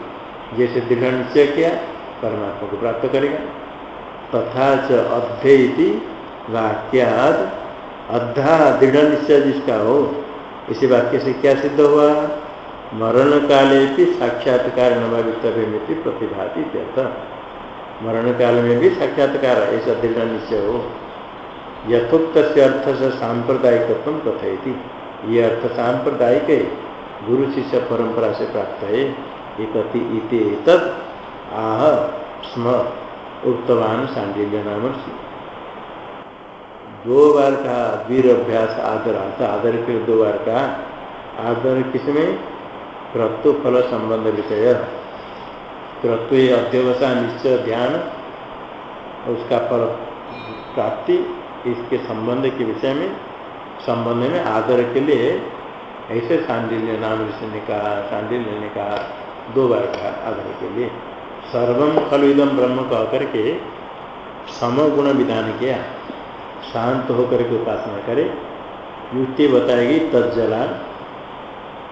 जैसे दृढ़ निश्चय किया, परमात्मा को प्राप्त करेगा। तथा च अध्यय वाक्याद अद्धा दृढ़ निश्चय जिसका हो, इसी वाक्य से क्या सिद्ध हुआ? मरण काले भी साक्षात्कार नवावितव्य में प्रतिभाती मरण काल में भी साक्षात्कार, ऐसा दृढ़ निश्चय हो। यथोक्त से अर्थ से सांप्रदायिकत्व कथयती। ये अर्थ सांप्रदायिक है गुरु शिष्य परंपरा से प्राप्त है। एक तद आह, स्म, उक्तवान सांडिल्य नाम दो बार का वीर अभ्यास, आदर। आता आदर के दो बार का आदर किसमें क्रतु फल संबंध विषय। क्रतु अध्यवसा, निश्चय, ध्यान, उसका फल प्राप्ति, इसके संबंध के विषय में, संबंध में आदर के लिए ऐसे सांडिल्य नाम ऋषि ने कहा, सांडिल्य ने कहा, दो बार कहा आदर के लिए। सर्वम खल इदम ब्रह्म कह करके समगुण विधान किया। शांत होकर के उपासना करे। युक्ति बताएगी तत्जला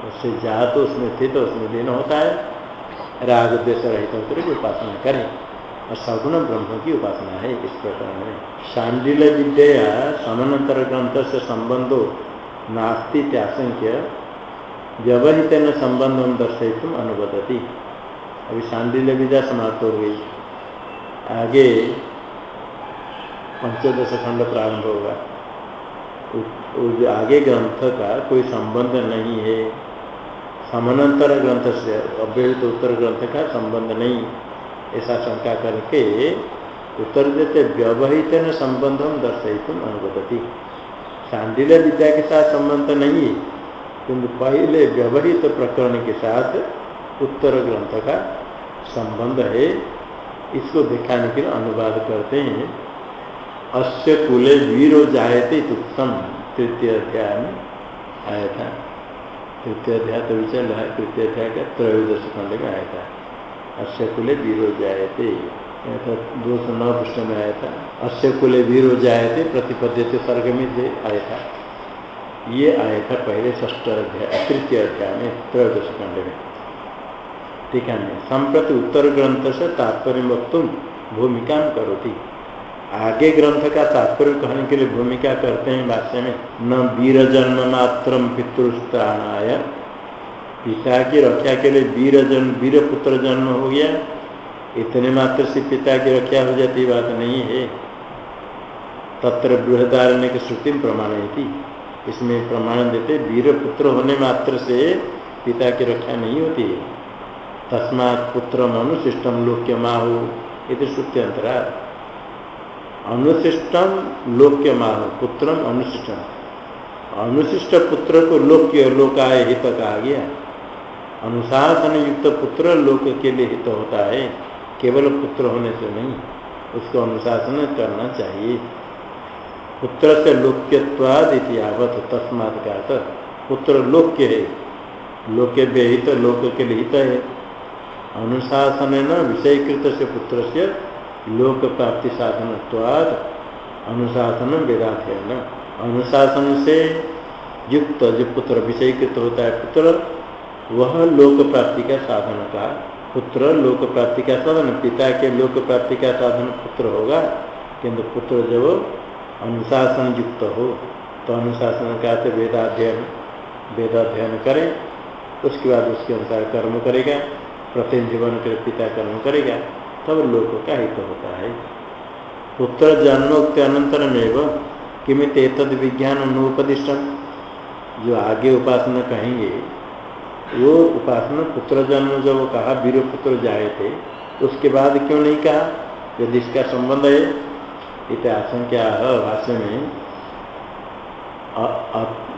उससे जा तो उसमें थे तो उसमें दिन होता है। राग उद्देश्य रहित होकर के उपासना करें। और सगुण ब्रह्म की उपासना है, इस प्रकार में शांडिल विद्या समानांतर ग्रंथ से संबंधो नास्ती त्यासंख्य व्यवहित न संबंध दर्शयित अनुबदती अभी शांडिल्य विद्या समाप्त हो गई। आगे पंचदश खंड प्रारंभ होगा। आगे ग्रंथ का कोई संबंध नहीं है, समानांतर ग्रंथ से अव्यवहित उत्तर ग्रंथ का संबंध नहीं, ऐसा शंका करके उत्तर देते व्यवहित न संबंध हम दर्शयित अनुबदती शांडिल्य विद्या के साथ संबंध नहीं है, किंतु पहले व्यवहित तो प्रकरण के साथ उत्तर ग्रंथ का संबंध है, इसको दिखाने के लिए अनुवाद करते हैं। अश्य कुले वीरो जायते उत्तम तृतीय अध्याय में आया था। तृतीय अध्याय तो भी चल रहा है, तृतीय अध्याय का त्रयोदश खंड में आया था। अश्य कुले वीरो जायते। दो सौ नौ पृष्ठ में आया था। अश्य कुले वीरो जायते प्रतिपद्य सर्ग में आया था। ये आया था पहले ष्ठ अध्याय तृतीय अध्याय में, त्रयोदश खंड में। ठीक है, संप्रति उत्तर ग्रंथ से तात्पर्य वक्तुम भूमिका करो थी। आगे ग्रंथ का तात्पर्य कहने के लिए भूमिका करते हैं भाष्य में, न वीर जन्म मात्र पितृस्थानाय। पिता की रक्षा के लिए वीर जन्म वीर पुत्र जन्म हो गया इतने मात्र से पिता की रक्षा हो जाती बात नहीं है। तत्र बृहदारण्य की श्रुति प्रमाण थी इसमें प्रमाण देते वीर पुत्र होने मात्र से पिता की रक्षा नहीं होती है। तस्मात् पुत्र अनुशिष्टम लोक्य माहु ये श्रुति अंतरा अनुशिष्टम लोक्य माहु पुत्रम अनुशिष्टम अनुशिष्ट पुत्र को लोक्य लोकाय हित कहा गया। अनुशासन युक्त पुत्र लोक के लिए हित होता है। केवल पुत्र होने से नहीं, उसको अनुशासन करना चाहिए। पुत्र से लोक्यवाद इतिहावत तस्मात का पुत्र लोक्य है, लोके व्यहित, लोक के लिए हित है। अनुशासन न विषयकृत से पुत्र से लोक प्राप्ति साधन अनुशासन वेदाध्ययन। अनुशासन से युक्त, जो पुत्र विषयकृत होता है पुत्र, वह लोक प्राप्ति का साधन का पुत्र, लोक प्राप्ति का साधन। पिता के लोक प्राप्ति का साधन पुत्र होगा, किंतु पुत्र जब अनुशासन युक्त हो तो अनुशासन का तो वेदाध्ययन वेदाध्ययन करें, उसके बाद उसके अनुसार कर्म करेगा, प्रत्येक जीवन के पिता कर्म करेगा, तब लोक का हित होता है। पुत्र जन्मोक्त अनंतरमेव किमित विज्ञान अनुपदिष्टम जो आगे उपासना कहेंगे वो उपासना पुत्र जन्म जब कहा वीर पुत्र जाए थे, उसके बाद क्यों नहीं कहा? यदि इसका संबंध है क्या है भाष्य में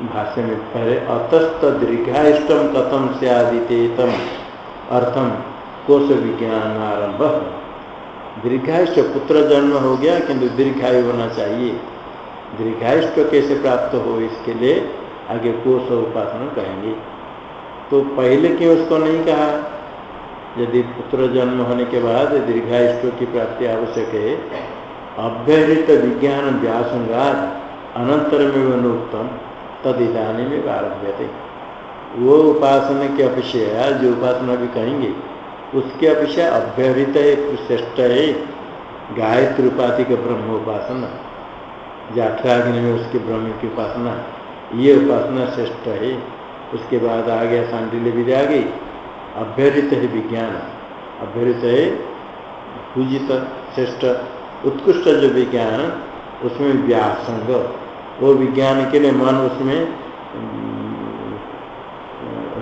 भाष्य में पहले, अतस्त दीर्घाष्टम कथम से आदितेतम अर्थम कोश विज्ञान आरंभ। दीर्घायुष्ट पुत्र जन्म हो गया, किंतु दीर्घायु होना चाहिए। दीर्घायुष्ट कैसे प्राप्त हो, इसके लिए आगे कोश उपासना कहेंगे। तो पहले क्यों उसको नहीं कहा? यदि पुत्र जन्म होने के बाद दीर्घायुष्ट की प्राप्ति आवश्यक है अभ्यहित विज्ञान व्यासंगात अनंतर में अनुत्तम तद इधानी में आरभ्य थे वो उपासना की अपेक्षा, जो उपासना भी कहेंगे, उसकी अपेक्षा अभ्यहित है, श्रेष्ठ है। गायत्री उपाधि के ब्रह्म उपासना, जाठराग्नि में उसके ब्रह्म की उपासना, ये उपासना श्रेष्ठ है। उसके बाद आ गया सांडिल्य विद्या आ गई अभ्यरित है विज्ञान। अभ्यरित है पूजित, श्रेष्ठ, उत्कृष्ट जो विज्ञान, उसमें व्यासंग। वो विज्ञान के लिए मन उसमें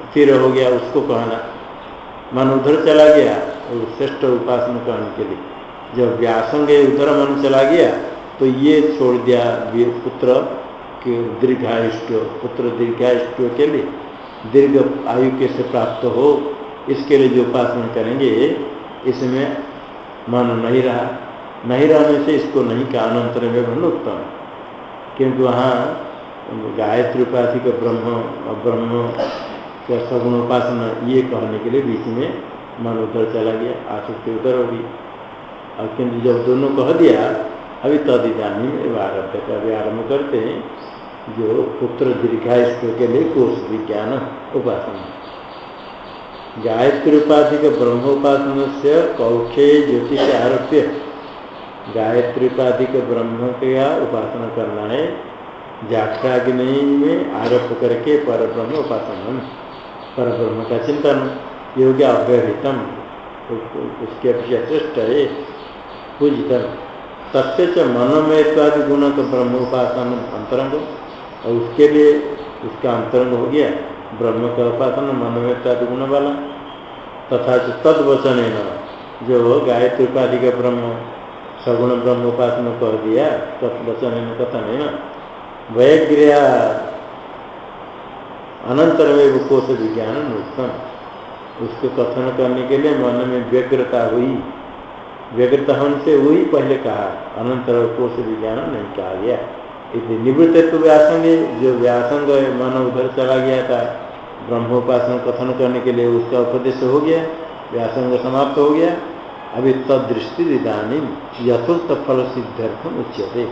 स्थिर हो गया उसको कहना। मन उधर चला गया और श्रेष्ठ उपासना करने के लिए। जब व्यासंग उधर मन चला गया तो ये छोड़ दिया वीर पुत्र। के दीर्घायुष्ट, पुत्र दीर्घायुष्ट के लिए दीर्घ आयु के से प्राप्त हो, इसके लिए जो उपासना करेंगे, इसमें मन नहीं रहा। नहीं रहने से इसको नहीं का अनंतर में उत्तम। क्योंकि वहाँ गायत्री उपाधि का ब्रह्म ब्रह्म का सगुण उपासना, ये कहने के लिए बीच में मन उधर चला गया, आसक्ति उधर होगी और किंतु जब दोनों कह दिया अभी तदिदानी में आरभ अभी आरंभ करते हैं। जो पुत्र दीर्घायुष्ट के लिए कोष विज्ञान उपासना। गायत्री उपाधि के ब्रह्मोपासना से कौक्षे ज्योतिष आरोप्य गायत्री उपाधि के ब्रह्म का उपासना करना है। जाठाग्नि में आरोप करके पर ब्रह्म उपासना पर ब्रह्म का चिंतन, योग्य अव्यवहितम उसके अपेक्षा श्रेष्ठ है। पूजितम। तस्य च मनोमयत्वादि गुण का ब्रह्म उपासन अंतरंग और उसके लिए उसका अंतरंग हो गया ब्रह्म का उपासन मनोमयत्वादि गुण वाला तथा तद वचन जो गायत्री उपाधि का ब्रह्म, सगुण ब्रह्म उपासन कर दिया तत्वचन कथन है न। वयग्रिया अनंतर में वो कोष विज्ञान उसको कथन करने के लिए मन में व्यग्रता हुई। व्यग्रता होने से वही पहले कहा अनंतर कोष विज्ञान नहीं कहा गया? इति निवृत्त तो व्यासंग जो व्यासंग मन उधर चला गया था। ब्रह्मोपासन कथन करने के लिए उसका उपदेश हो गया, व्यासंग समाप्त हो गया। अभी तदृष्टि इधानी यथोक्त फल सिद्ध्यर्थम उच्यते।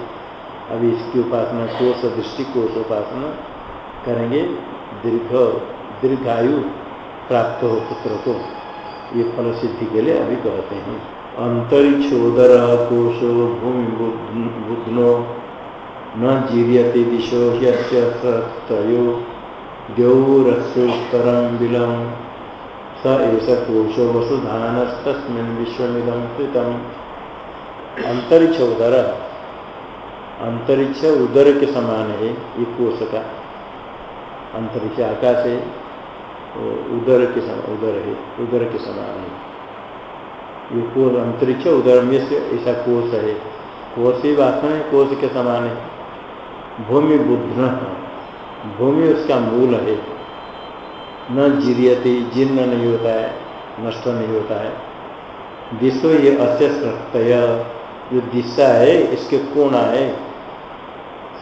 अभी इसकी उपासना, कोष दृष्टि कोष उपासना करेंगे, दीर्घ, दीर्घायु प्राप्त हो पुत्र को। ये फल सिद्धि के लिए अभी कहते हैं। अंतरिक्षोदर कोशो भूमि बुध्नो न जीर्यते दिशो ह्यो द्यौरस्योत्तरं विलं स एष कोशो वसुधानस्तस्मिन् विश्वमिदं कृतम्। अंतरिक्ष उदर अंतरिक्ष उदर के समान है ये कोश का अंतरिक्ष आकाश है उदर के समान उदर है, उदर के समान है। ये कोष अंतरिक्ष उदर में से ऐसा कोष है। कोष ही वास्तव में कोष के समान है। भूमि बुद्ध भूमि उसका मूल है। न जीरियति, जीर्ण नहीं होता है, नष्ट नहीं होता है। दिशो ये अस्य शक्तय। जो दिशा है, इसके कोण है।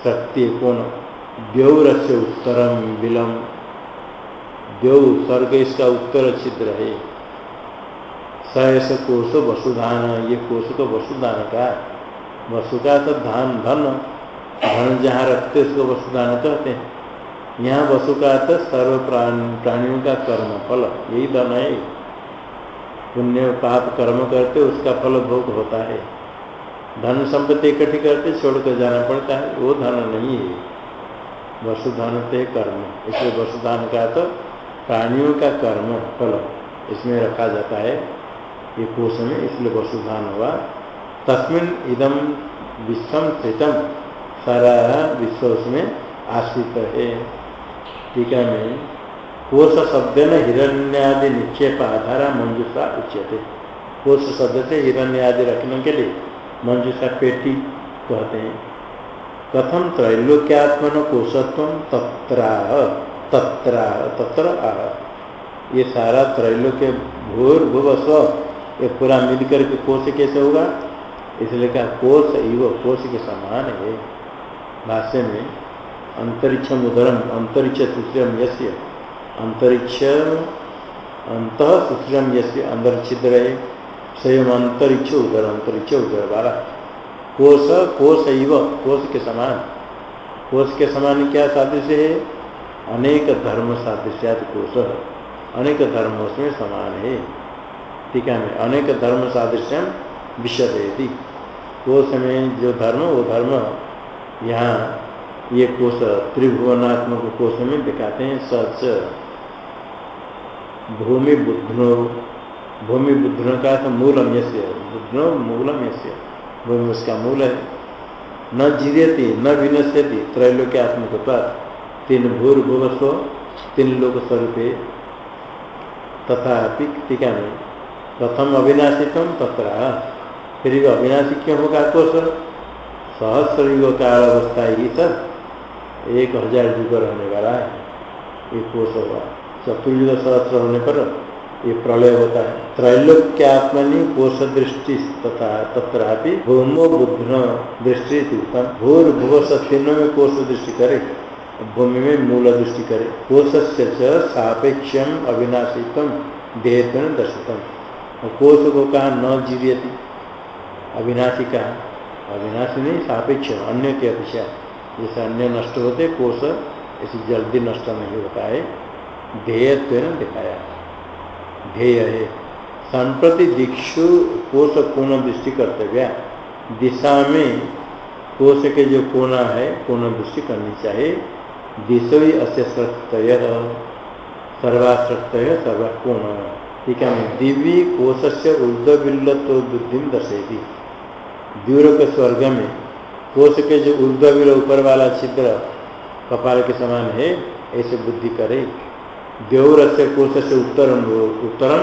शक्ति कोण। द्यौर से उत्तरम विलम द्यौ स्वर्ग इसका उत्तर छिद्र है। सैस कोश वसुधान ये कोश तो वसुधान का वसु का तो धान, धन। धन जहाँ रखते उसको वसुधान कहते हैं। यहाँ वसु का अर्थ सर्व प्राणियों का कर्म फल यही धन है। पुण्य, पाप, कर्म करते उसका फल भोग होता है। धन संपत्ति इकट्ठी करते छोड़कर जाना पड़ता है, वो धन नहीं है। वसुधन से कर्म, इसलिए वसुधान का तो प्राणियों का कर्म फल इसमें रखा जाता है। ये कोश में इसलिए वसुधान हुआ। तस्मिन इदम विश्वम स्थितम सारा विश्व उसमें आश्रित है टीका में कोश शब्द न हिरण्यादि निक्षेप आधारा मंजूषा उच्यते। कोश शब्द से हिरण्यादि रखने के लिए मंजूषा पेटी कहते हैं। कथम त्रैलोक्यात्मन कोशत्व तत्रा तत्रा तत्र आ ये सारा त्रैलोक्य भूर भूव स्व ये पूरा मिलकर के कोश कैसे होगा? इसलिए कहा कोश इव कोश के समान है। भाष्य में अंतरिक्ष उदरम, अंतरिक्ष सुश्रम यश्य अंतरिक्ष अंत सुश्रम यश्य अंदर छिद्र है। स्वयं अंतरिक्ष उदर अंतरिक्ष उदर वाला। कोश कोश इव कोश के समान। कोश के समान क्या सादृश्य है? अनेक धर्म सादृश्यात कोश अनेक धर्म उसमें समान है। टीका में अनेक धर्म सादृश्यम विषय कोश में जो धर्म, वो धर्म यहाँ ये कोष त्रिभुवनात्मक कोष में दिखाते हैं। सच भूमि बुद्धनो भूमि बुद्धनो का तो मूलम यश्य बुद्धनो मूलम यश्य भूमि उसका मूल है। न जीरती न विनश्यति त्रैलोक्यात्मक तीन भूर्भुवस्व, तीन लोक स्वरूप तथा टीका में प्रथम अविनाशितम तथा फिर भी अविनाशी क्यों होगा कोष सहस्र युग काल अवस्था ही सब एक हज़ार युग रहने वाला है ये कोष होगा चतुर्युग सहस्र होने पर ये प्रलय होता है। त्रैलोक्यात्मनि कोष दृष्टि तथा तथापि भूमो बुद्ध दृष्टि उत्तम भूर भूव तीनों में कोष दृष्टि करे भूमि में मूल दृष्टि करे कोश से सापेक्षम अविनाशितम देहत्व दर्शितम। कोष को कहा न जीवियति? अविनाशी कहा अविनाशी नहीं, सापेक्ष अन्य के अपेक्षा। जैसे अन्य नष्ट होते कोष ऐसी जल्दी नष्ट नहीं होता है। ध्येयत्व ने दिखाया। ध्येय है। संप्रति दीक्षु कोष कोण दृष्टि कर्तव्य। दिशा में कोष के जो कोना है, कोण दृष्टि करनी चाहिए। दिशो ही अस्य सत्य सर्वाश्रय सर्वकोण ठीक है, दिव्य कोश से ऊर्धविल्लत्व बुद्धि दर्शेगी द्यूर के स्वर्ग में कोश के जो ऊर्ध्विल ऊपर वाला छिद्र कपाल के समान है, ऐसे बुद्धि करे। देवर से कोश से उत्तरम उत्तरण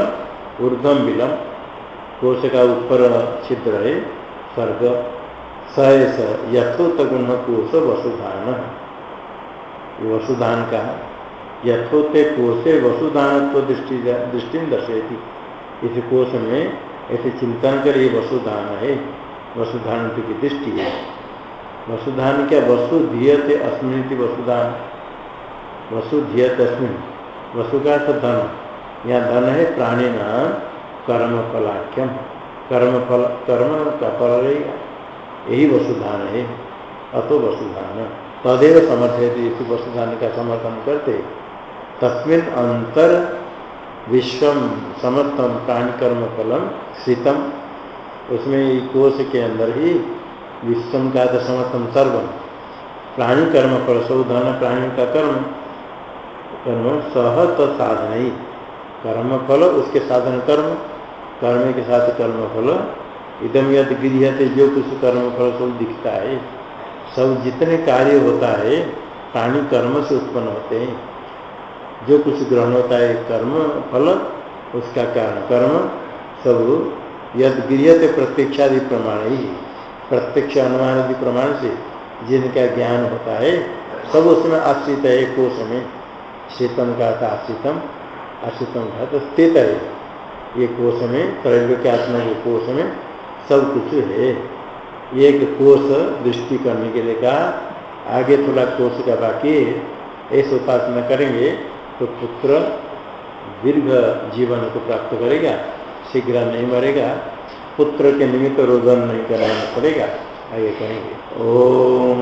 ऊर्धम विलम। कोश का ऊपर छिद्र है, स्वर्ग। सैस यथोत गुण कोश वसुधान वसुधान का यथोते कोशे वसुधान दृष्टि दृष्टि दर्शेती इस कोष में ऐसे चिंतन कर ये वसुधान है। वसुधान की दृष्टि है। वसुधान क्या? वसु धीयते अस्मिन वसुधान। वसु धीयत अस्मिन वसु का तो धन। यहाँ धन है प्राणी नाम कर्म फलाख्यम कर्म फल कर्म का फल यही वसुधान है। अतो वसुधान। तदेव समर्थयति। इस वसुधान का समर्थन करते। तस्मिन अंतर विश्वम समस्तम प्राणी कर्म फलम शीतम उसमें कोष के अंदर ही विश्वम का तो समर्थन सर्व प्राणी कर्म फल सौधन प्राणी का कर्म कर्म सह तो साधन ही कर्म फल उसके साधन कर्म कर्म के साथ कर्म फल इदम यद गृहते जो कुछ कर्म फल सब दिखता है। सब जितने कार्य होता है प्राणी कर्म से उत्पन्न होते हैं। जो कुछ ग्रहण होता है कर्म, फल, उसका कारण कर्म, सब यद गृहते प्रत्यक्षादि प्रमाण ही। प्रत्यक्ष अनुमान आदि प्रमाण से जिनका ज्ञान होता है, सब उसमें आश्रित है कोष में। शीतम का था आश्रितम आश्रितम का तो स्थित है। ये कोष में त्रैलोक्यात्मा के कोष में सब कुछ है। एक कोष दृष्टि करने के लिए कहा, आगे थोड़ा कोष का बाकी ऐसे उपासना करेंगे तो पुत्र दीर्घ जीवन को प्राप्त करेगा, शीघ्र नहीं मरेगा, पुत्र के निमित्त रोदन नहीं कराना पड़ेगा, आगे कहेंगे। ओम